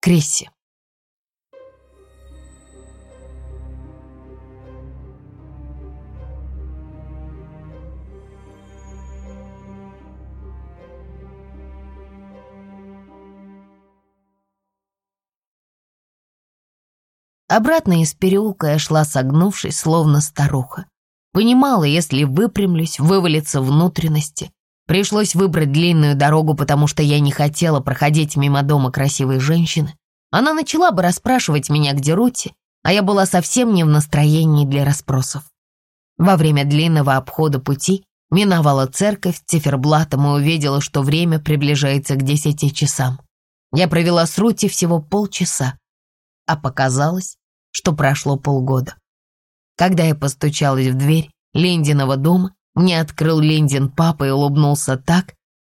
Крисси. Обратно из переулка я шла согнувшись, словно старуха. Понимала, если выпрямлюсь, вывалится внутренности. Пришлось выбрать длинную дорогу, потому что я не хотела проходить мимо дома красивой женщины. Она начала бы расспрашивать меня, где Рути, а я была совсем не в настроении для расспросов. Во время длинного обхода пути миновала церковь циферблатом и увидела, что время приближается к десяти часам. Я провела с Рути всего полчаса, а показалось, что прошло полгода. Когда я постучалась в дверь Линдиного дома, мне открыл Линдин папа и улыбнулся так,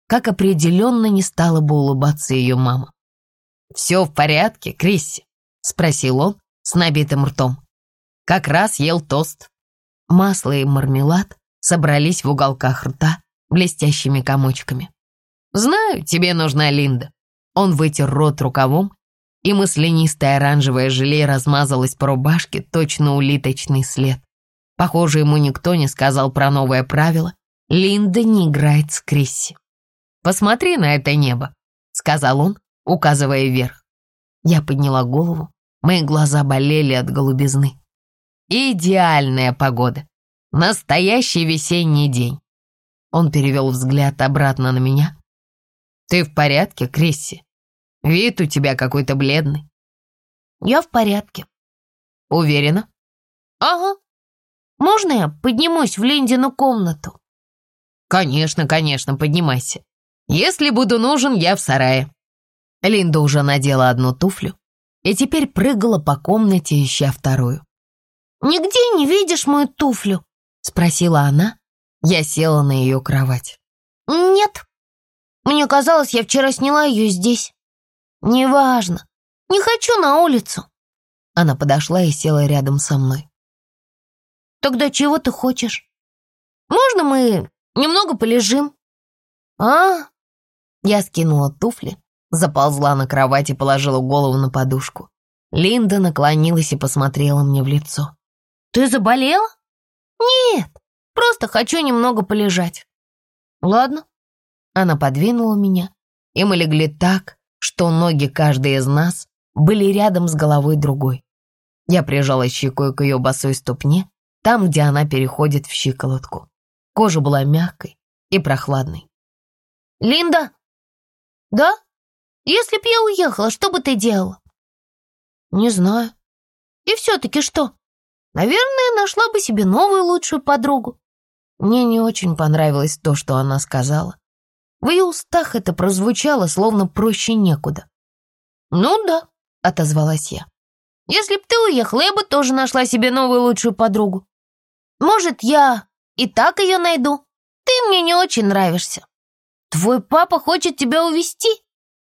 как определенно не стала бы улыбаться ее мама. «Все в порядке, Крисси?» — спросил он с набитым ртом. «Как раз ел тост». Масло и мармелад собрались в уголках рта блестящими комочками. «Знаю, тебе нужна Линда». Он вытер рот рукавом и маслянистое оранжевое желе размазалось по рубашке, точно улиточный след. Похоже, ему никто не сказал про новое правило. Линда не играет с Крисси. «Посмотри на это небо», — сказал он, указывая вверх. Я подняла голову, мои глаза болели от голубизны. «Идеальная погода. Настоящий весенний день». Он перевел взгляд обратно на меня. «Ты в порядке, Крисси?» Вид у тебя какой-то бледный. Я в порядке. Уверена? Ага. Можно я поднимусь в Линдину комнату? Конечно, конечно, поднимайся. Если буду нужен, я в сарае. Линда уже надела одну туфлю и теперь прыгала по комнате, ища вторую. «Нигде не видишь мою туфлю?» — спросила она. Я села на ее кровать. «Нет. Мне казалось, я вчера сняла ее здесь». «Неважно. Не хочу на улицу». Она подошла и села рядом со мной. «Тогда чего ты хочешь? Можно мы немного полежим?» «А?» Я скинула туфли, заползла на кровать и положила голову на подушку. Линда наклонилась и посмотрела мне в лицо. «Ты заболела?» «Нет, просто хочу немного полежать». «Ладно». Она подвинула меня, и мы легли так, что ноги каждой из нас были рядом с головой другой. Я прижала щекой к ее босой ступне, там, где она переходит в щиколотку. Кожа была мягкой и прохладной. «Линда?» «Да? Если б я уехала, что бы ты делала?» «Не знаю. И все-таки что? Наверное, нашла бы себе новую лучшую подругу». Мне не очень понравилось то, что она сказала. В ее устах это прозвучало, словно проще некуда. «Ну да», — отозвалась я. «Если б ты уехала, я бы тоже нашла себе новую лучшую подругу. Может, я и так ее найду? Ты мне не очень нравишься. Твой папа хочет тебя увести?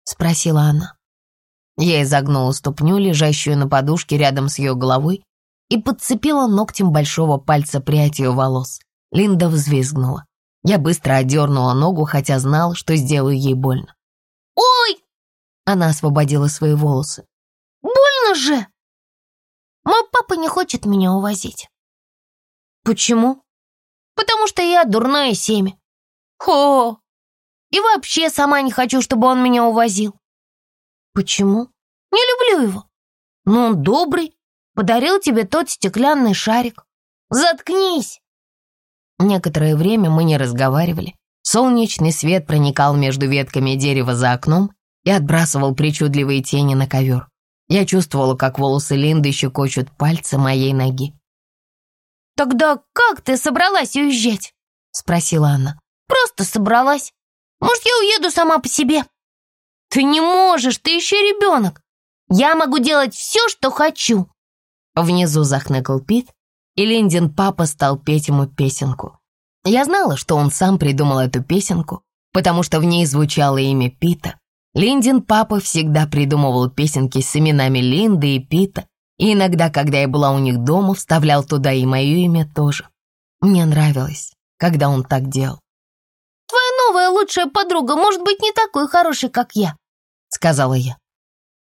спросила она. Я изогнула ступню, лежащую на подушке рядом с ее головой, и подцепила ногтем большого пальца прядь ее волос. Линда взвизгнула. Я быстро отдернула ногу, хотя знал, что сделаю ей больно. «Ой!» Она освободила свои волосы. «Больно же!» «Мой папа не хочет меня увозить». «Почему?» «Потому что я дурное семя». «Хо! И вообще сама не хочу, чтобы он меня увозил». «Почему?» «Не люблю его». «Ну, он добрый. Подарил тебе тот стеклянный шарик». «Заткнись!» Некоторое время мы не разговаривали. Солнечный свет проникал между ветками дерева за окном и отбрасывал причудливые тени на ковер. Я чувствовала, как волосы Линды щекочут пальцы моей ноги. «Тогда как ты собралась уезжать?» — спросила она. «Просто собралась. Может, я уеду сама по себе?» «Ты не можешь, ты еще ребенок. Я могу делать все, что хочу». Внизу захныкал Пит, и Линдин папа стал петь ему песенку. Я знала, что он сам придумал эту песенку, потому что в ней звучало имя Пита. Линдин папа всегда придумывал песенки с именами Линды и Пита, и иногда, когда я была у них дома, вставлял туда и мое имя тоже. Мне нравилось, когда он так делал. «Твоя новая лучшая подруга может быть не такой хорошей, как я», — сказала я.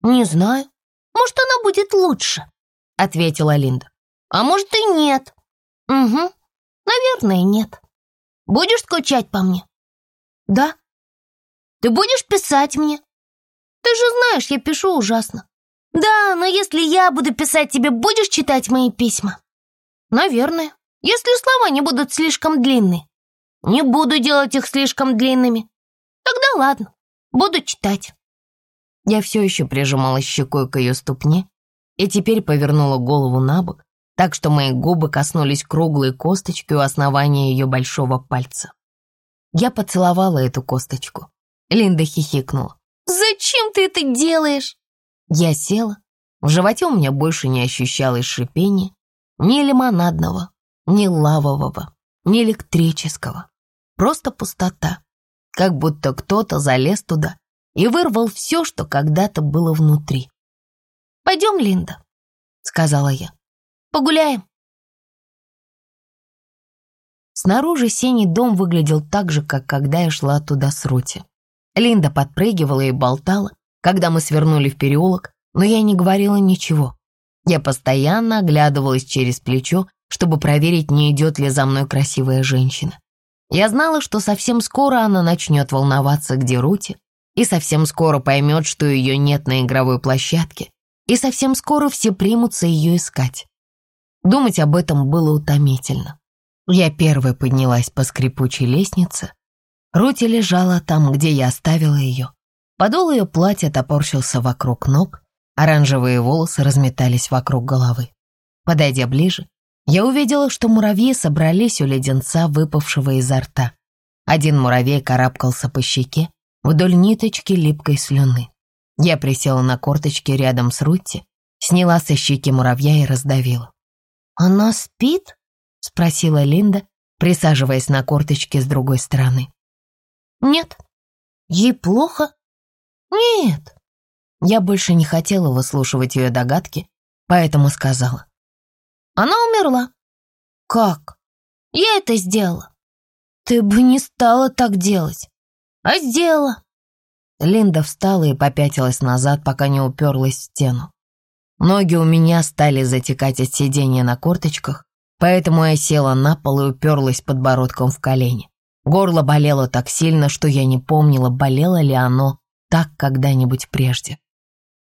«Не знаю. Может, она будет лучше», — ответила Линда. «А может и нет». «Угу, наверное, нет. Будешь скучать по мне?» «Да». «Ты будешь писать мне?» «Ты же знаешь, я пишу ужасно». «Да, но если я буду писать тебе, будешь читать мои письма?» «Наверное, если слова не будут слишком длинные». «Не буду делать их слишком длинными». «Тогда ладно, буду читать». Я все еще прижимала щекой к ее ступне и теперь повернула голову на бок, так что мои губы коснулись круглой косточки у основания ее большого пальца. Я поцеловала эту косточку. Линда хихикнула. «Зачем ты это делаешь?» Я села. В животе у меня больше не ощущалось шипения. Ни лимонадного, ни лавового, ни электрического. Просто пустота. Как будто кто-то залез туда и вырвал все, что когда-то было внутри. «Пойдем, Линда», — сказала я. «Погуляем». Снаружи синий дом выглядел так же, как когда я шла туда с Рути. Линда подпрыгивала и болтала, когда мы свернули в переулок, но я не говорила ничего. Я постоянно оглядывалась через плечо, чтобы проверить, не идет ли за мной красивая женщина. Я знала, что совсем скоро она начнет волноваться, где Рути, и совсем скоро поймет, что ее нет на игровой площадке, и совсем скоро все примутся ее искать. Думать об этом было утомительно. Я первой поднялась по скрипучей лестнице. Рути лежала там, где я оставила ее. Подол ее платья топорщился вокруг ног, оранжевые волосы разметались вокруг головы. Подойдя ближе, я увидела, что муравьи собрались у леденца, выпавшего изо рта. Один муравей карабкался по щеке, вдоль ниточки липкой слюны. Я присела на корточки рядом с Рутти, сняла со щеки муравья и раздавила. «Она спит?» — спросила Линда, присаживаясь на корточки с другой стороны. «Нет». «Ей плохо?» «Нет». Я больше не хотела выслушивать ее догадки, поэтому сказала. «Она умерла». «Как?» «Я это сделала». «Ты бы не стала так делать». «А сделала». Линда встала и попятилась назад, пока не уперлась в стену. Ноги у меня стали затекать от сидения на корточках, поэтому я села на пол и уперлась подбородком в колени. Горло болело так сильно, что я не помнила, болело ли оно так когда-нибудь прежде.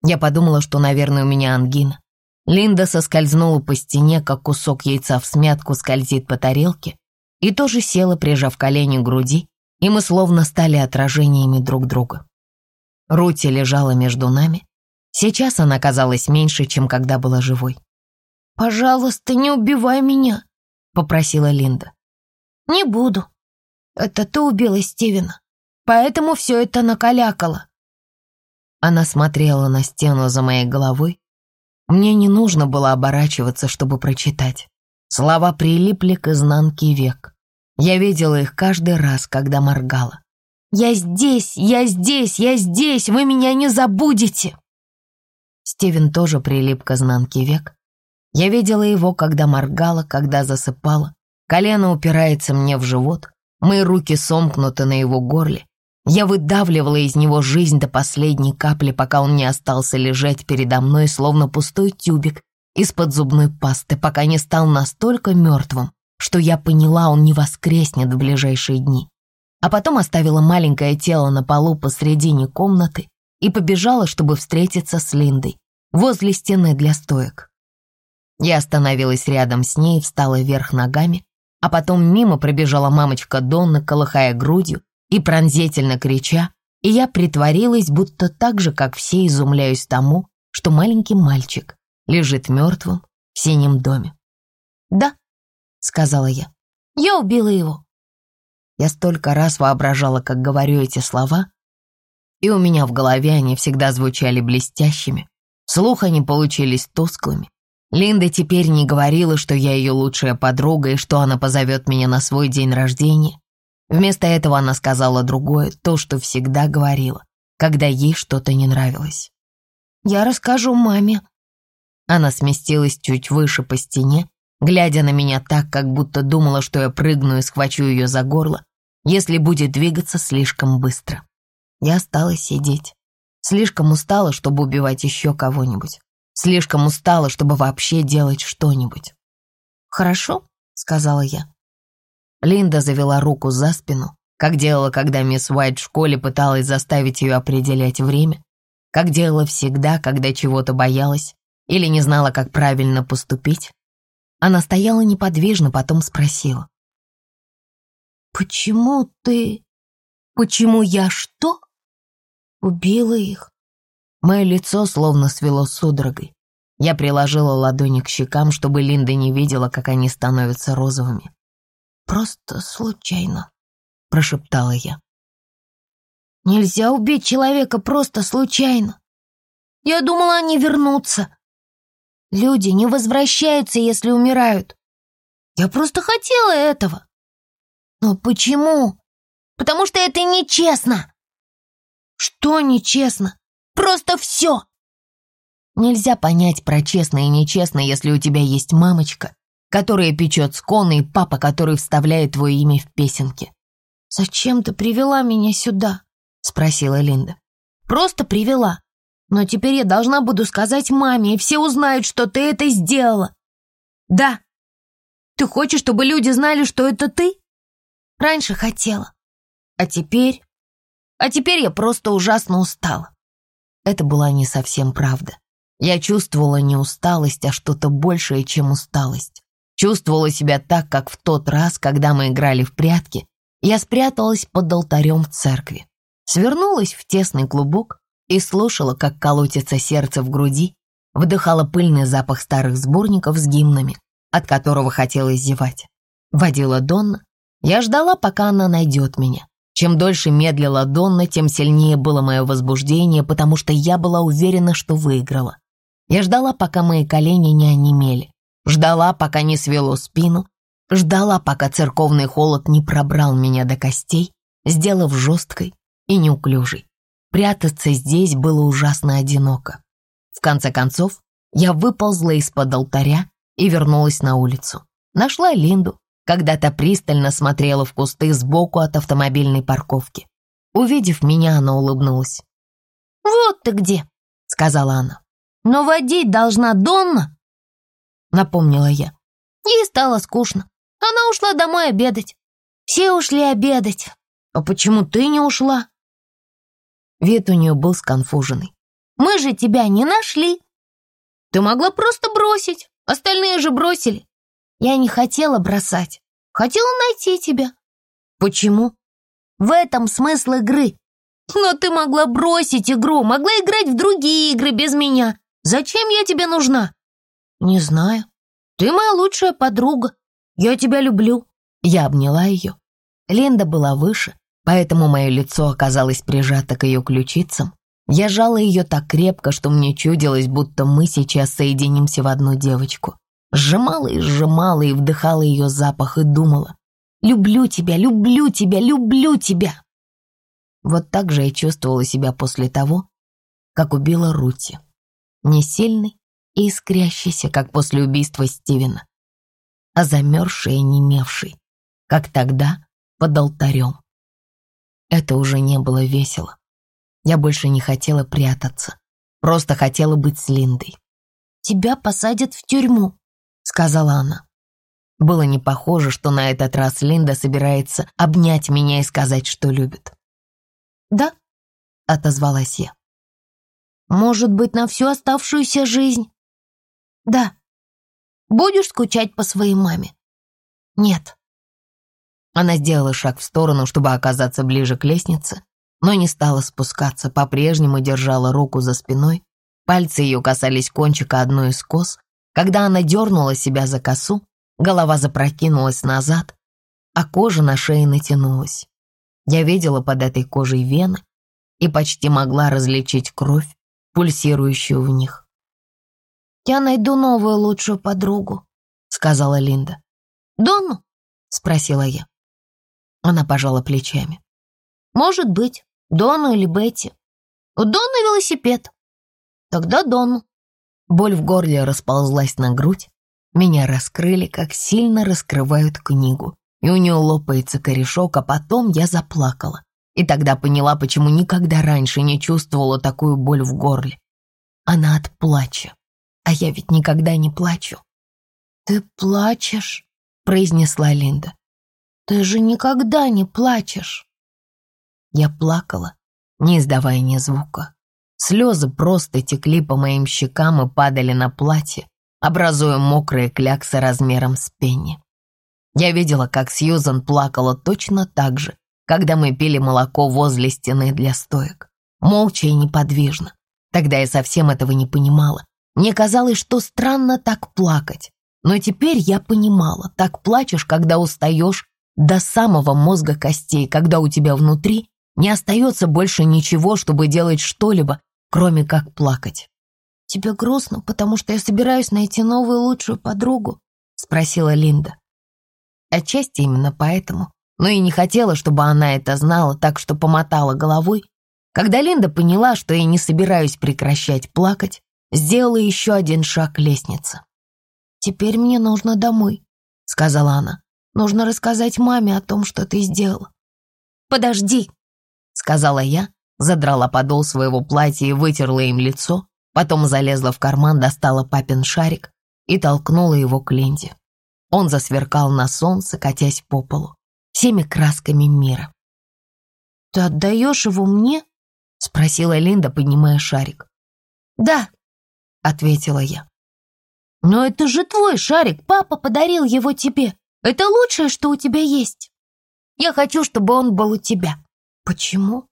Я подумала, что, наверное, у меня ангина. Линда соскользнула по стене, как кусок яйца в смятку скользит по тарелке, и тоже села, прижав колени к груди, и мы словно стали отражениями друг друга. Рути лежала между нами. Сейчас она казалась меньше, чем когда была живой. «Пожалуйста, не убивай меня», — попросила Линда. «Не буду. Это ты убила Стивена, поэтому все это накалякало». Она смотрела на стену за моей головой. Мне не нужно было оборачиваться, чтобы прочитать. Слова прилипли к изнанке век. Я видела их каждый раз, когда моргала. «Я здесь! Я здесь! Я здесь! Вы меня не забудете!» Стивен тоже прилип к изнанке век. Я видела его, когда моргала, когда засыпала. Колено упирается мне в живот, мои руки сомкнуты на его горле. Я выдавливала из него жизнь до последней капли, пока он не остался лежать передо мной, словно пустой тюбик из-под зубной пасты, пока не стал настолько мертвым, что я поняла, он не воскреснет в ближайшие дни. А потом оставила маленькое тело на полу посредине комнаты и побежала, чтобы встретиться с Линдой возле стены для стоек. Я остановилась рядом с ней встала вверх ногами, а потом мимо пробежала мамочка Донна, колыхая грудью и пронзительно крича, и я притворилась, будто так же, как все, изумляюсь тому, что маленький мальчик лежит мертвым в синем доме. «Да», — сказала я, — «я убила его». Я столько раз воображала, как говорю эти слова, и у меня в голове они всегда звучали блестящими, слух они получились тусклыми. Линда теперь не говорила, что я ее лучшая подруга и что она позовет меня на свой день рождения. Вместо этого она сказала другое, то, что всегда говорила, когда ей что-то не нравилось. «Я расскажу маме». Она сместилась чуть выше по стене, глядя на меня так, как будто думала, что я прыгну и схвачу ее за горло, если будет двигаться слишком быстро. Я осталась сидеть. Слишком устала, чтобы убивать еще кого-нибудь. Слишком устала, чтобы вообще делать что-нибудь. «Хорошо», — сказала я. Линда завела руку за спину, как делала, когда мисс Уайт в школе пыталась заставить ее определять время, как делала всегда, когда чего-то боялась или не знала, как правильно поступить. Она стояла неподвижно, потом спросила. «Почему ты... Почему я что?» «Убила их». Мое лицо словно свело судорогой. Я приложила ладони к щекам, чтобы Линда не видела, как они становятся розовыми. «Просто случайно», — прошептала я. «Нельзя убить человека просто случайно. Я думала, они вернутся. Люди не возвращаются, если умирают. Я просто хотела этого. Но почему? Потому что это нечестно. Что нечестно? Просто все. Нельзя понять про честно и нечестно, если у тебя есть мамочка, которая печет сконы, и папа, который вставляет твое имя в песенки. «Зачем ты привела меня сюда?» — спросила Линда. «Просто привела. Но теперь я должна буду сказать маме, и все узнают, что ты это сделала». «Да. Ты хочешь, чтобы люди знали, что это ты?» «Раньше хотела. А теперь...» «А теперь я просто ужасно устала». Это была не совсем правда. Я чувствовала не усталость, а что-то большее, чем усталость. Чувствовала себя так, как в тот раз, когда мы играли в прятки, я спряталась под алтарем в церкви, свернулась в тесный клубок и слушала, как колотится сердце в груди, вдыхала пыльный запах старых сборников с гимнами, от которого хотелось зевать. Водила Донна. Я ждала, пока она найдет меня. Чем дольше медлила Донна, тем сильнее было мое возбуждение, потому что я была уверена, что выиграла. Я ждала, пока мои колени не онемели. Ждала, пока не свело спину. Ждала, пока церковный холод не пробрал меня до костей, сделав жесткой и неуклюжей. Прятаться здесь было ужасно одиноко. В конце концов, я выползла из-под алтаря и вернулась на улицу. Нашла Линду, когда та пристально смотрела в кусты сбоку от автомобильной парковки. Увидев меня, она улыбнулась. «Вот ты где!» — сказала она. Но водить должна Донна, напомнила я. Ей стало скучно. Она ушла домой обедать. Все ушли обедать. А почему ты не ушла? Вид у нее был сконфуженный. Мы же тебя не нашли. Ты могла просто бросить. Остальные же бросили. Я не хотела бросать. Хотела найти тебя. Почему? В этом смысл игры. Но ты могла бросить игру, могла играть в другие игры без меня. Зачем я тебе нужна?» «Не знаю. Ты моя лучшая подруга. Я тебя люблю». Я обняла ее. Линда была выше, поэтому мое лицо оказалось прижато к ее ключицам. Я жала ее так крепко, что мне чудилось, будто мы сейчас соединимся в одну девочку. Сжимала и сжимала и вдыхала ее запах и думала. «Люблю тебя, люблю тебя, люблю тебя!» Вот так же я чувствовала себя после того, как убила Рути не сильный и искрящийся, как после убийства Стивена, а замерзший и немевший, как тогда под алтарем. Это уже не было весело. Я больше не хотела прятаться, просто хотела быть с Линдой. «Тебя посадят в тюрьму», — сказала она. Было не похоже, что на этот раз Линда собирается обнять меня и сказать, что любит. «Да», — отозвалась я. Может быть, на всю оставшуюся жизнь? Да. Будешь скучать по своей маме? Нет. Она сделала шаг в сторону, чтобы оказаться ближе к лестнице, но не стала спускаться, по-прежнему держала руку за спиной. Пальцы ее касались кончика одной из кос. Когда она дернула себя за косу, голова запрокинулась назад, а кожа на шее натянулась. Я видела под этой кожей вены и почти могла различить кровь, пульсирующую в них. «Я найду новую лучшую подругу», — сказала Линда. «Донну?» — спросила я. Она пожала плечами. «Может быть, Донну или Бетти. У Донны велосипед. Тогда Донну». Боль в горле расползлась на грудь. Меня раскрыли, как сильно раскрывают книгу. И у нее лопается корешок, а потом я заплакала. И тогда поняла, почему никогда раньше не чувствовала такую боль в горле. Она от плача. А я ведь никогда не плачу. «Ты плачешь?» — произнесла Линда. «Ты же никогда не плачешь!» Я плакала, не издавая ни звука. Слезы просто текли по моим щекам и падали на платье, образуя мокрые кляксы размером с пенни. Я видела, как Сьюзан плакала точно так же, когда мы пили молоко возле стены для стоек. Молча и неподвижно. Тогда я совсем этого не понимала. Мне казалось, что странно так плакать. Но теперь я понимала, так плачешь, когда устаешь до самого мозга костей, когда у тебя внутри не остается больше ничего, чтобы делать что-либо, кроме как плакать. «Тебе грустно, потому что я собираюсь найти новую лучшую подругу?» — спросила Линда. Отчасти именно поэтому, но и не хотела, чтобы она это знала, так что помотала головой. Когда Линда поняла, что я не собираюсь прекращать плакать, сделала еще один шаг к лестнице. «Теперь мне нужно домой», — сказала она. «Нужно рассказать маме о том, что ты сделала». «Подожди», — сказала я, задрала подол своего платья и вытерла им лицо, потом залезла в карман, достала папин шарик и толкнула его к Линде. Он засверкал на солнце, катясь по полу, всеми красками мира. «Ты отдаешь его мне?» — спросила Линда, поднимая шарик. «Да», — ответила я. «Но это же твой шарик, папа подарил его тебе. Это лучшее, что у тебя есть. Я хочу, чтобы он был у тебя». «Почему?»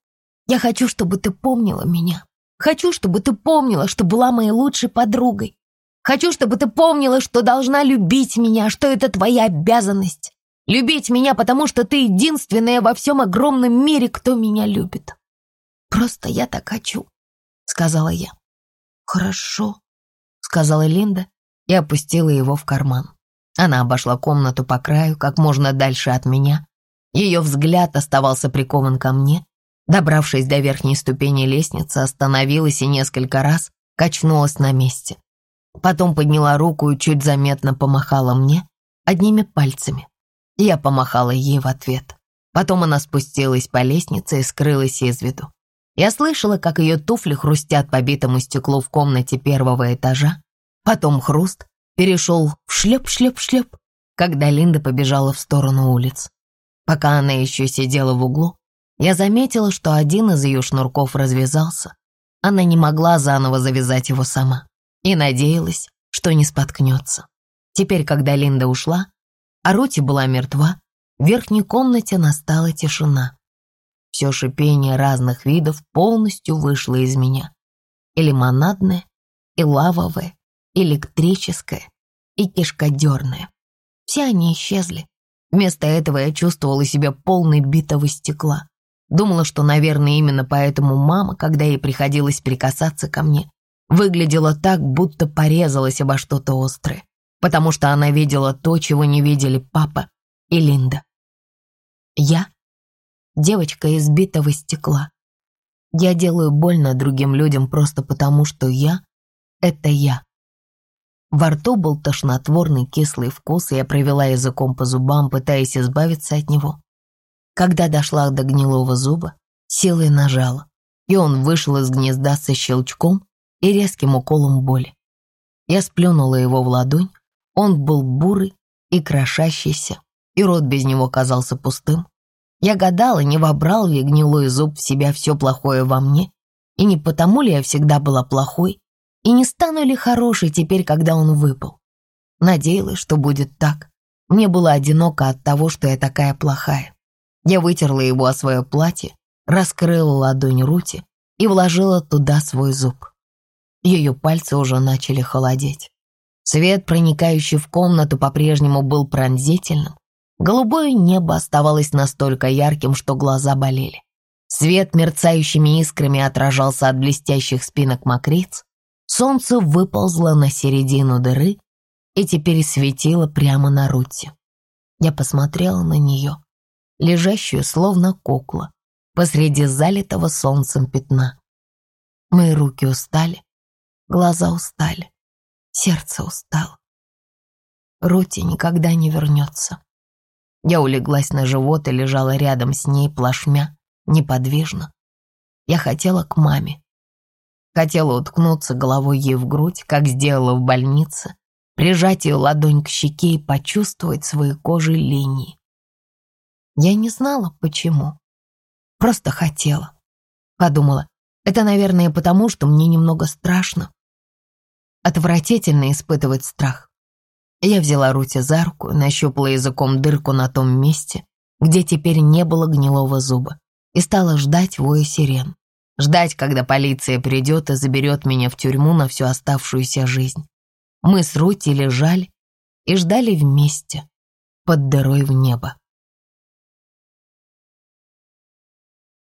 «Я хочу, чтобы ты помнила меня. Хочу, чтобы ты помнила, что была моей лучшей подругой. Хочу, чтобы ты помнила, что должна любить меня, что это твоя обязанность. Любить меня, потому что ты единственная во всем огромном мире, кто меня любит. Просто я так хочу», — сказала я. «Хорошо», — сказала Линда и опустила его в карман. Она обошла комнату по краю, как можно дальше от меня. Ее взгляд оставался прикован ко мне. Добравшись до верхней ступени лестницы, остановилась и несколько раз качнулась на месте. Потом подняла руку и чуть заметно помахала мне одними пальцами. Я помахала ей в ответ. Потом она спустилась по лестнице и скрылась из виду. Я слышала, как ее туфли хрустят по битому стеклу в комнате первого этажа, Потом хруст перешел в шлеп-шлеп-шлеп, когда Линда побежала в сторону улиц. Пока она еще сидела в углу, я заметила, что один из ее шнурков развязался. Она не могла заново завязать его сама и надеялась, что не споткнется. Теперь, когда Линда ушла, а Рути была мертва, в верхней комнате настала тишина. Все шипение разных видов полностью вышло из меня. И лимонадное, и лавовое, электрическое и кишкодерное. Все они исчезли. Вместо этого я чувствовала себя полной битого стекла. Думала, что, наверное, именно поэтому мама, когда ей приходилось прикасаться ко мне, выглядела так, будто порезалась обо что-то острое, потому что она видела то, чего не видели папа и Линда. Я — девочка из битого стекла. Я делаю больно другим людям просто потому, что я — это я. Во рту был тошнотворный кислый вкус, и я провела языком по зубам, пытаясь избавиться от него. Когда дошла до гнилого зуба, силой нажала, и он вышел из гнезда со щелчком и резким уколом боли. Я сплюнула его в ладонь, он был бурый и крошащийся, и рот без него казался пустым. Я гадала, не вобрал ли гнилой зуб в себя все плохое во мне, и не потому ли я всегда была плохой, и не стану ли хорошей теперь, когда он выпал? Надеялась, что будет так. Мне было одиноко от того, что я такая плохая. Я вытерла его о свое платье, раскрыла ладонь Рути и вложила туда свой зуб. Ее пальцы уже начали холодеть. Свет, проникающий в комнату, по-прежнему был пронзительным. Голубое небо оставалось настолько ярким, что глаза болели. Свет мерцающими искрами отражался от блестящих спинок мокриц, Солнце выползло на середину дыры и теперь светило прямо на Рути. Я посмотрела на нее, лежащую словно кукла, посреди залитого солнцем пятна. Мои руки устали, глаза устали, сердце устало. Рути никогда не вернется. Я улеглась на живот и лежала рядом с ней плашмя, неподвижно. Я хотела к маме. Хотела уткнуться головой ей в грудь, как сделала в больнице, прижать ее ладонь к щеке и почувствовать своей кожей линии. Я не знала, почему. Просто хотела. Подумала, это, наверное, потому, что мне немного страшно. Отвратительно испытывать страх. Я взяла Рути за руку нащупала языком дырку на том месте, где теперь не было гнилого зуба, и стала ждать воя сирен. Ждать, когда полиция придет и заберет меня в тюрьму на всю оставшуюся жизнь. Мы с Рути лежали и ждали вместе, под дырой в небо.